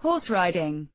horse riding.